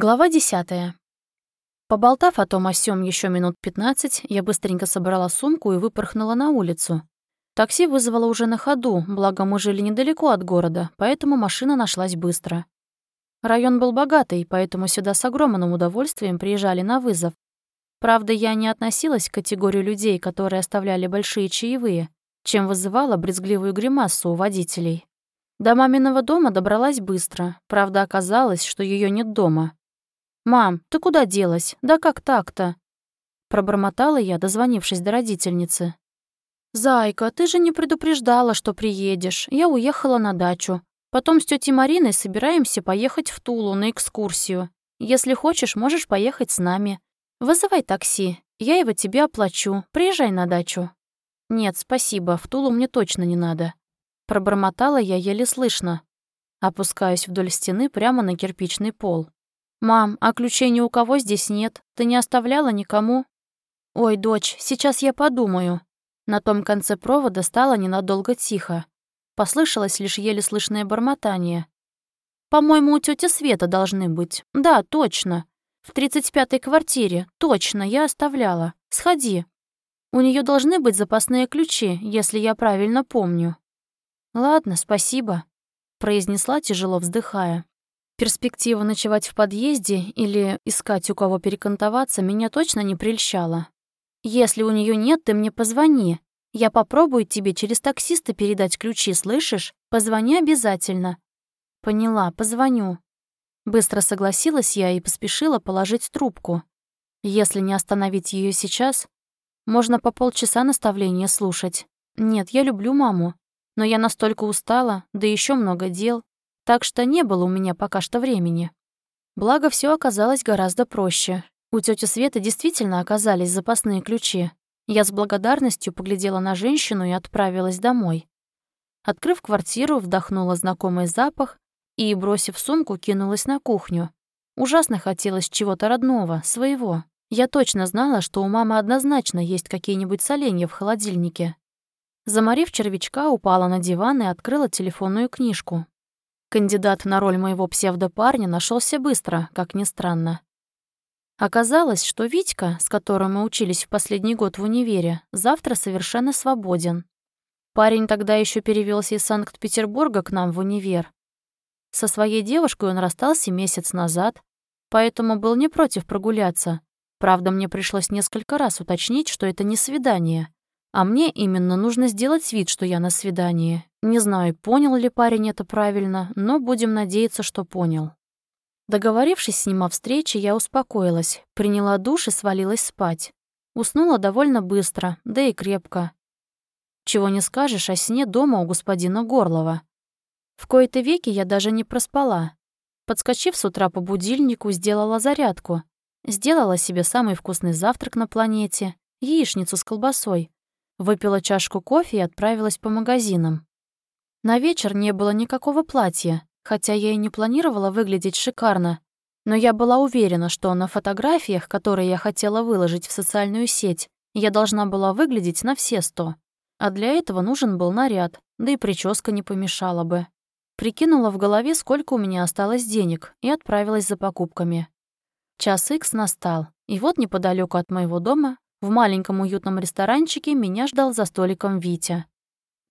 Глава десятая. Поболтав о том о сём еще минут пятнадцать, я быстренько собрала сумку и выпорхнула на улицу. Такси вызвала уже на ходу, благо мы жили недалеко от города, поэтому машина нашлась быстро. Район был богатый, поэтому сюда с огромным удовольствием приезжали на вызов. Правда, я не относилась к категории людей, которые оставляли большие чаевые, чем вызывала брезгливую гримасу у водителей. До маминого дома добралась быстро, правда, оказалось, что ее нет дома. «Мам, ты куда делась? Да как так-то?» Пробормотала я, дозвонившись до родительницы. «Зайка, ты же не предупреждала, что приедешь. Я уехала на дачу. Потом с тетей Мариной собираемся поехать в Тулу на экскурсию. Если хочешь, можешь поехать с нами. Вызывай такси. Я его тебе оплачу. Приезжай на дачу». «Нет, спасибо, в Тулу мне точно не надо». Пробормотала я еле слышно. Опускаюсь вдоль стены прямо на кирпичный пол. «Мам, а ключей ни у кого здесь нет. Ты не оставляла никому?» «Ой, дочь, сейчас я подумаю». На том конце провода стало ненадолго тихо. Послышалось лишь еле слышное бормотание. «По-моему, у тети Света должны быть. Да, точно. В тридцать пятой квартире. Точно, я оставляла. Сходи. У нее должны быть запасные ключи, если я правильно помню». «Ладно, спасибо», — произнесла, тяжело вздыхая. Перспектива ночевать в подъезде или искать у кого перекантоваться меня точно не прельщала. «Если у нее нет, ты мне позвони. Я попробую тебе через таксиста передать ключи, слышишь? Позвони обязательно». «Поняла, позвоню». Быстро согласилась я и поспешила положить трубку. Если не остановить ее сейчас, можно по полчаса наставления слушать. Нет, я люблю маму, но я настолько устала, да еще много дел, так что не было у меня пока что времени. Благо, все оказалось гораздо проще. У тети Светы действительно оказались запасные ключи. Я с благодарностью поглядела на женщину и отправилась домой. Открыв квартиру, вдохнула знакомый запах и, бросив сумку, кинулась на кухню. Ужасно хотелось чего-то родного, своего. Я точно знала, что у мамы однозначно есть какие-нибудь соленья в холодильнике. Заморив червячка, упала на диван и открыла телефонную книжку. Кандидат на роль моего псевдопарня нашелся быстро, как ни странно. Оказалось, что Витька, с которым мы учились в последний год в универе, завтра совершенно свободен. Парень тогда еще перевелся из Санкт-Петербурга к нам в универ. Со своей девушкой он расстался месяц назад, поэтому был не против прогуляться. Правда, мне пришлось несколько раз уточнить, что это не свидание, а мне именно нужно сделать вид, что я на свидании. Не знаю, понял ли парень это правильно, но будем надеяться, что понял. Договорившись с ним о встрече, я успокоилась, приняла душ и свалилась спать. Уснула довольно быстро, да и крепко. Чего не скажешь о сне дома у господина Горлова. В кои-то веки я даже не проспала. Подскочив с утра по будильнику, сделала зарядку. Сделала себе самый вкусный завтрак на планете, яичницу с колбасой, Выпила чашку кофе и отправилась по магазинам. На вечер не было никакого платья, хотя я и не планировала выглядеть шикарно, но я была уверена, что на фотографиях, которые я хотела выложить в социальную сеть, я должна была выглядеть на все сто. А для этого нужен был наряд, да и прическа не помешала бы. Прикинула в голове, сколько у меня осталось денег, и отправилась за покупками. Час икс настал, и вот неподалеку от моего дома в маленьком уютном ресторанчике меня ждал за столиком Витя.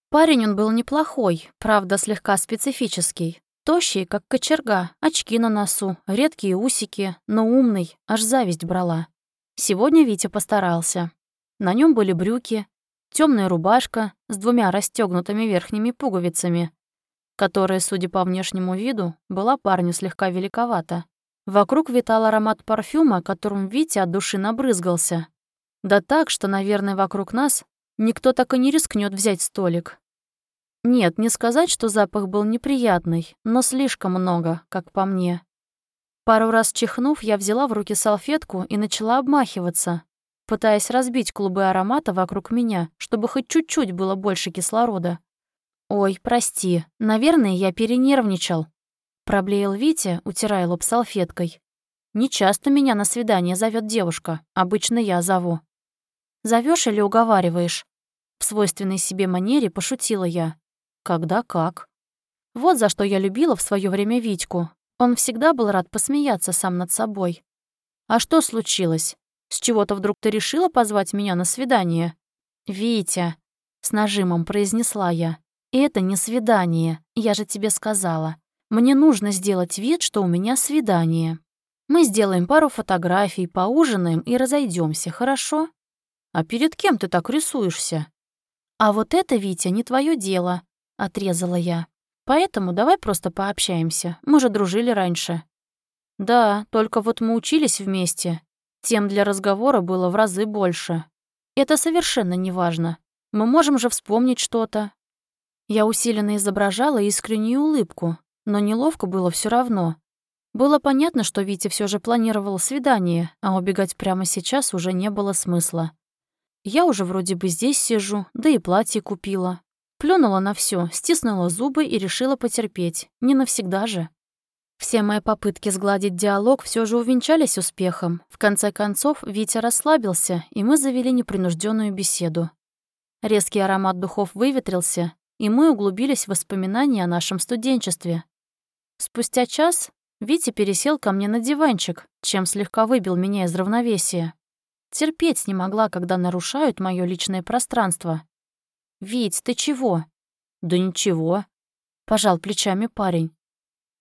Парень он был неплохой, правда, слегка специфический. Тощий, как кочерга, очки на носу, редкие усики, но умный, аж зависть брала. Сегодня Витя постарался. На нем были брюки, темная рубашка с двумя расстегнутыми верхними пуговицами, которая, судя по внешнему виду, была парню слегка великовата. Вокруг витал аромат парфюма, которым Витя от души набрызгался, да так, что, наверное, вокруг нас никто так и не рискнет взять столик. Нет, не сказать, что запах был неприятный, но слишком много, как по мне. Пару раз чихнув, я взяла в руки салфетку и начала обмахиваться, пытаясь разбить клубы аромата вокруг меня, чтобы хоть чуть-чуть было больше кислорода. «Ой, прости, наверное, я перенервничал», — проблеял Витя, утирая лоб салфеткой. «Не часто меня на свидание зовет девушка, обычно я зову». Зовешь или уговариваешь?» В свойственной себе манере пошутила я. «Когда как?» Вот за что я любила в свое время Витьку. Он всегда был рад посмеяться сам над собой. «А что случилось? С чего-то вдруг ты решила позвать меня на свидание?» «Витя», — с нажимом произнесла я, — «это не свидание, я же тебе сказала. Мне нужно сделать вид, что у меня свидание. Мы сделаем пару фотографий, поужинаем и разойдемся, хорошо? А перед кем ты так рисуешься? А вот это, Витя, не твое дело, отрезала я. Поэтому давай просто пообщаемся. Мы же дружили раньше. Да, только вот мы учились вместе. Тем для разговора было в разы больше. Это совершенно не важно. Мы можем же вспомнить что-то. Я усиленно изображала искреннюю улыбку, но неловко было все равно. Было понятно, что Витя все же планировал свидание, а убегать прямо сейчас уже не было смысла. Я уже вроде бы здесь сижу, да и платье купила. Плюнула на все, стиснула зубы и решила потерпеть. Не навсегда же. Все мои попытки сгладить диалог все же увенчались успехом. В конце концов, Витя расслабился, и мы завели непринужденную беседу. Резкий аромат духов выветрился, и мы углубились в воспоминания о нашем студенчестве. Спустя час Витя пересел ко мне на диванчик, чем слегка выбил меня из равновесия. Терпеть не могла, когда нарушают мое личное пространство. «Вить, ты чего?» «Да ничего», — пожал плечами парень.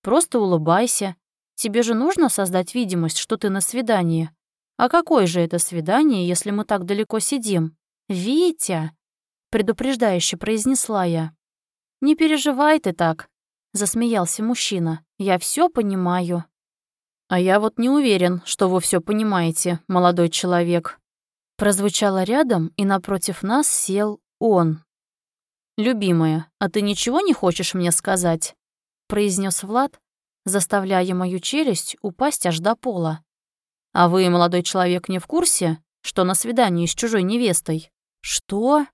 «Просто улыбайся. Тебе же нужно создать видимость, что ты на свидании. А какое же это свидание, если мы так далеко сидим? Витя!» — предупреждающе произнесла я. «Не переживай ты так», — засмеялся мужчина. «Я все понимаю». «А я вот не уверен, что вы все понимаете, молодой человек». Прозвучало рядом, и напротив нас сел он. «Любимая, а ты ничего не хочешь мне сказать?» произнес Влад, заставляя мою челюсть упасть аж до пола. «А вы, молодой человек, не в курсе, что на свидании с чужой невестой?» «Что?»